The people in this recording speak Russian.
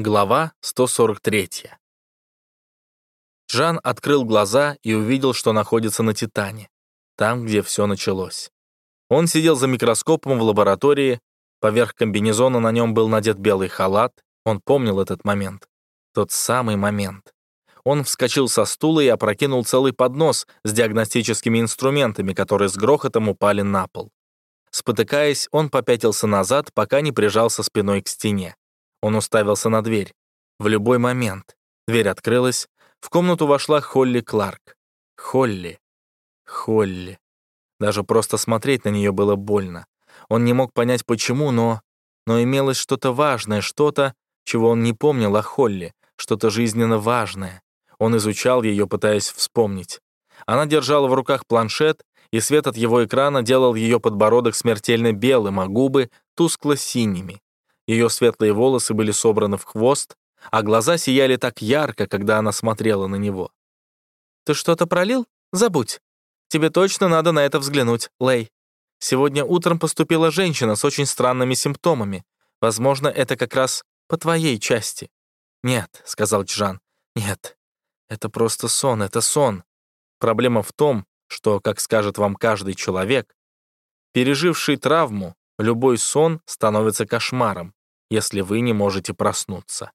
Глава 143. Жан открыл глаза и увидел, что находится на Титане, там, где все началось. Он сидел за микроскопом в лаборатории, поверх комбинезона на нем был надет белый халат, он помнил этот момент. Тот самый момент. Он вскочил со стула и опрокинул целый поднос с диагностическими инструментами, которые с грохотом упали на пол. Спотыкаясь, он попятился назад, пока не прижался спиной к стене. Он уставился на дверь. В любой момент. Дверь открылась. В комнату вошла Холли Кларк. Холли. Холли. Даже просто смотреть на нее было больно. Он не мог понять, почему, но... Но имелось что-то важное, что-то, чего он не помнил о Холли, что-то жизненно важное. Он изучал ее, пытаясь вспомнить. Она держала в руках планшет, и свет от его экрана делал ее подбородок смертельно белым, а губы — тускло-синими. Ее светлые волосы были собраны в хвост, а глаза сияли так ярко, когда она смотрела на него. «Ты что-то пролил? Забудь. Тебе точно надо на это взглянуть, Лей. Сегодня утром поступила женщина с очень странными симптомами. Возможно, это как раз по твоей части». «Нет», — сказал Чжан, — «нет. Это просто сон, это сон. Проблема в том, что, как скажет вам каждый человек, переживший травму, любой сон становится кошмаром если вы не можете проснуться.